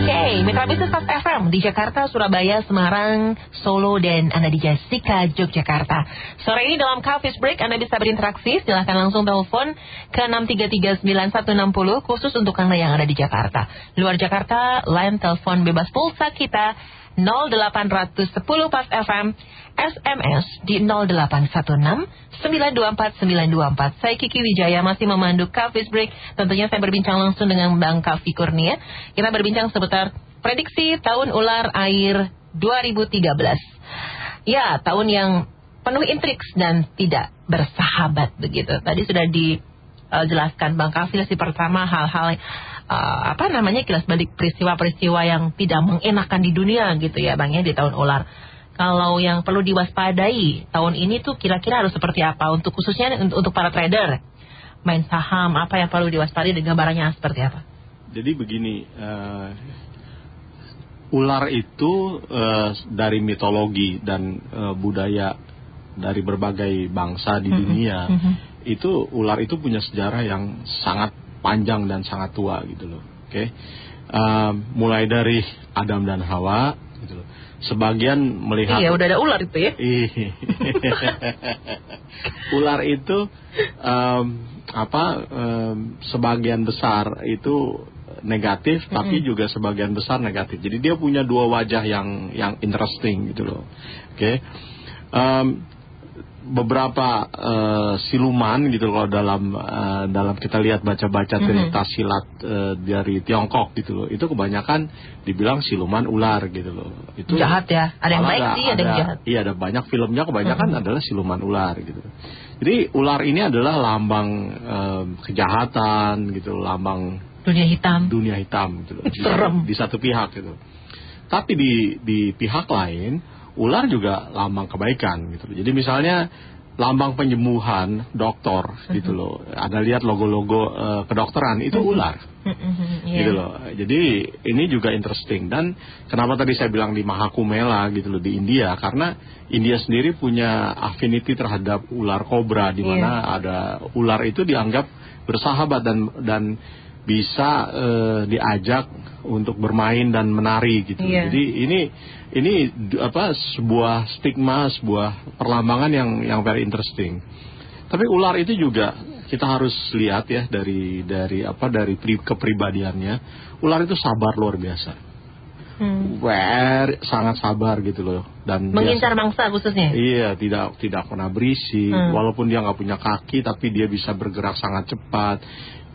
Oke, Mitra Bisnis Fast FM di Jakarta, Surabaya, Semarang, Solo, dan Anda di Jessica, Yogyakarta. Sore ini dalam Coffee Break Anda bisa berinteraksi, silahkan langsung telepon ke 6339160 khusus untuk Anda yang ada di Jakarta. Luar Jakarta, line telepon bebas pulsa kita 0810 pas FM SMS di 0816 924 924. Saya Kiki Wijaya masih memandu Kavis Break. Tentunya saya berbincang langsung dengan Bang Kavi Kurnia. Kita berbincang seputar prediksi tahun ular air 2013. Ya, tahun yang penuh intrik dan tidak bersahabat begitu. Tadi sudah dijelaskan Bang Kavi si pertama hal-hal uh, apa namanya kilas balik peristiwa-peristiwa yang tidak mengenakan di dunia gitu ya Bang ya di tahun ular. Kalau yang perlu diwaspadai tahun ini tuh kira-kira harus seperti apa untuk khususnya untuk, untuk para trader main saham apa yang perlu diwaspadai dan gambarannya seperti apa? Jadi begini, uh, ular itu uh, dari mitologi dan uh, budaya dari berbagai bangsa di mm -hmm. dunia mm -hmm. Itu ular itu punya sejarah yang sangat panjang dan sangat tua gitu loh. Oke, okay? uh, mulai dari Adam dan Hawa gitu loh. Sebagian melihat Iya, udah ada ular itu ya. ular itu um, apa um, sebagian besar itu negatif mm -hmm. tapi juga sebagian besar negatif. Jadi dia punya dua wajah yang yang interesting gitu loh. Oke. Okay? Um, beberapa uh, siluman gitu kalau dalam uh, dalam kita lihat baca-baca mhm. cerita mm -hmm. silat uh, dari Tiongkok gitu loh. Itu kebanyakan dibilang siluman ular gitu loh. Itu jahat ya? Ada yang baik sih ada, yang jahat. Iya ada banyak filmnya kebanyakan mm -hmm. adalah siluman ular gitu. Jadi ular ini adalah lambang uh, kejahatan gitu lambang dunia hitam. dunia hitam gitu loh. Di, di satu pihak gitu. Tapi di di pihak lain ular juga lambang kebaikan gitu. Jadi misalnya lambang penyembuhan dokter gitu loh. Ada lihat logo-logo uh, kedokteran itu ular. yeah. Gitu loh. Jadi ini juga interesting dan kenapa tadi saya bilang di Mahakumela gitu loh di India karena India sendiri punya affinity terhadap ular kobra di mana yeah. ada ular itu dianggap bersahabat dan dan bisa uh, diajak untuk bermain dan menari gitu. Yeah. Jadi ini ini apa sebuah stigma, sebuah perlambangan yang yang very interesting. Tapi ular itu juga kita harus lihat ya dari dari apa dari pri, kepribadiannya. Ular itu sabar luar biasa. Hmm. Very, sangat sabar gitu loh dan mengincar bangsa khususnya. Iya, tidak tidak pernah berisi. Hmm. Walaupun dia nggak punya kaki, tapi dia bisa bergerak sangat cepat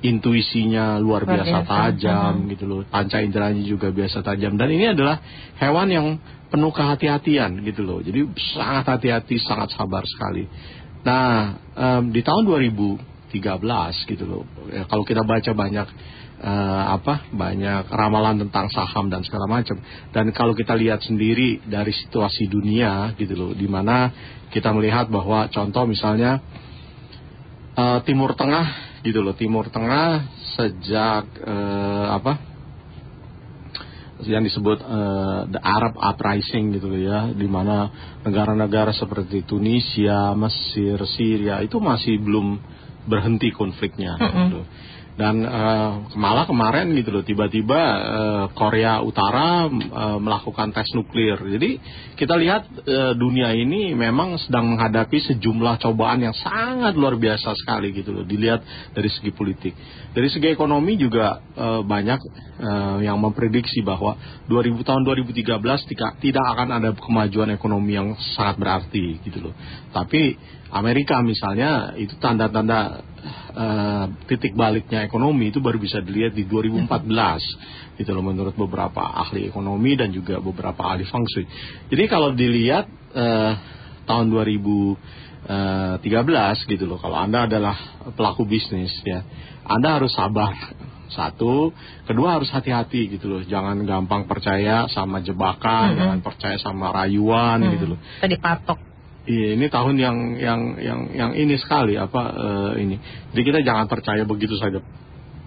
intuisinya luar biasa, biasa. tajam uh -huh. gitu loh. Panca inderanya juga biasa tajam dan ini adalah hewan yang penuh kehati-hatian gitu loh. Jadi sangat hati-hati, sangat sabar sekali. Nah, um, di tahun 2013 gitu loh. Ya, kalau kita baca banyak uh, apa? banyak ramalan tentang saham dan segala macam. Dan kalau kita lihat sendiri dari situasi dunia gitu loh, di mana kita melihat bahwa contoh misalnya uh, Timur Tengah gitu loh Timur Tengah sejak uh, apa yang disebut uh, the Arab Uprising gitu loh ya di mana negara-negara seperti Tunisia, Mesir, Syria itu masih belum berhenti konfliknya mm -hmm. gitu dan uh, malah kemarin gitu loh tiba-tiba uh, Korea Utara uh, melakukan tes nuklir. Jadi kita lihat uh, dunia ini memang sedang menghadapi sejumlah cobaan yang sangat luar biasa sekali gitu loh dilihat dari segi politik. Dari segi ekonomi juga uh, banyak uh, yang memprediksi bahwa 2000 tahun 2013 tidak tidak akan ada kemajuan ekonomi yang sangat berarti gitu loh. Tapi Amerika misalnya itu tanda-tanda uh, titik baliknya ekonomi itu baru bisa dilihat di 2014 gitu loh menurut beberapa ahli ekonomi dan juga beberapa ahli feng shui. Jadi kalau dilihat uh, tahun 2013 gitu loh kalau Anda adalah pelaku bisnis ya, Anda harus sabar satu, kedua harus hati-hati gitu loh, jangan gampang percaya sama jebakan, mm -hmm. jangan percaya sama rayuan hmm. gitu loh. Tadi patok Iya, ini tahun yang yang yang yang ini sekali apa uh, ini. Jadi kita jangan percaya begitu saja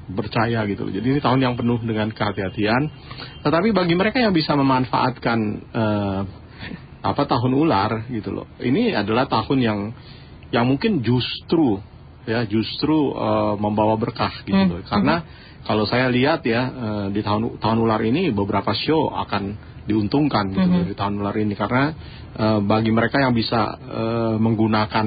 percaya gitu. Jadi ini tahun yang penuh dengan kehati-hatian. Tetapi bagi mereka yang bisa memanfaatkan uh, apa tahun ular gitu loh. Ini adalah tahun yang yang mungkin justru ya justru uh, membawa berkah gitu hmm. loh. Karena hmm. kalau saya lihat ya uh, di tahun tahun ular ini beberapa show akan diuntungkan gitu hmm. di tahun ular ini. Karena uh, bagi mereka yang bisa uh, menggunakan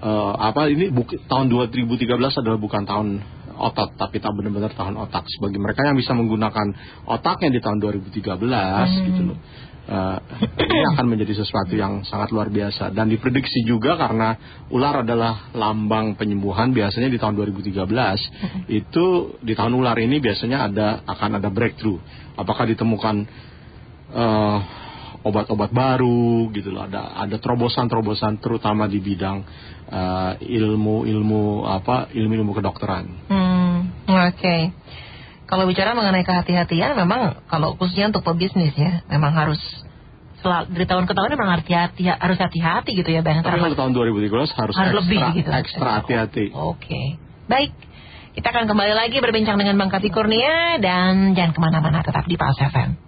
uh, apa ini buk, tahun 2013 adalah bukan tahun otot tapi tak benar-benar tahun otak. Bagi mereka yang bisa menggunakan otaknya di tahun 2013 hmm. gitu loh uh, ini akan menjadi sesuatu yang sangat luar biasa. Dan diprediksi juga karena ular adalah lambang penyembuhan biasanya di tahun 2013 itu di tahun ular ini biasanya ada akan ada breakthrough. Apakah ditemukan uh, obat-obat baru gitu loh ada ada terobosan-terobosan terutama di bidang uh, ilmu ilmu apa ilmu ilmu kedokteran. Hmm, Oke. Okay. Kalau bicara mengenai kehati-hatian, memang kalau khususnya untuk pebisnis ya, memang harus selalu, dari tahun ke tahun memang hati-hati harus hati-hati gitu ya bang. Tapi tahun 2013 harus, harus ekstra, lebih gitu. Ekstra hati-hati. Oke, okay. baik. Kita akan kembali lagi berbincang dengan Bang Kati Kurnia dan jangan ke mana-mana tetap di Pals FM.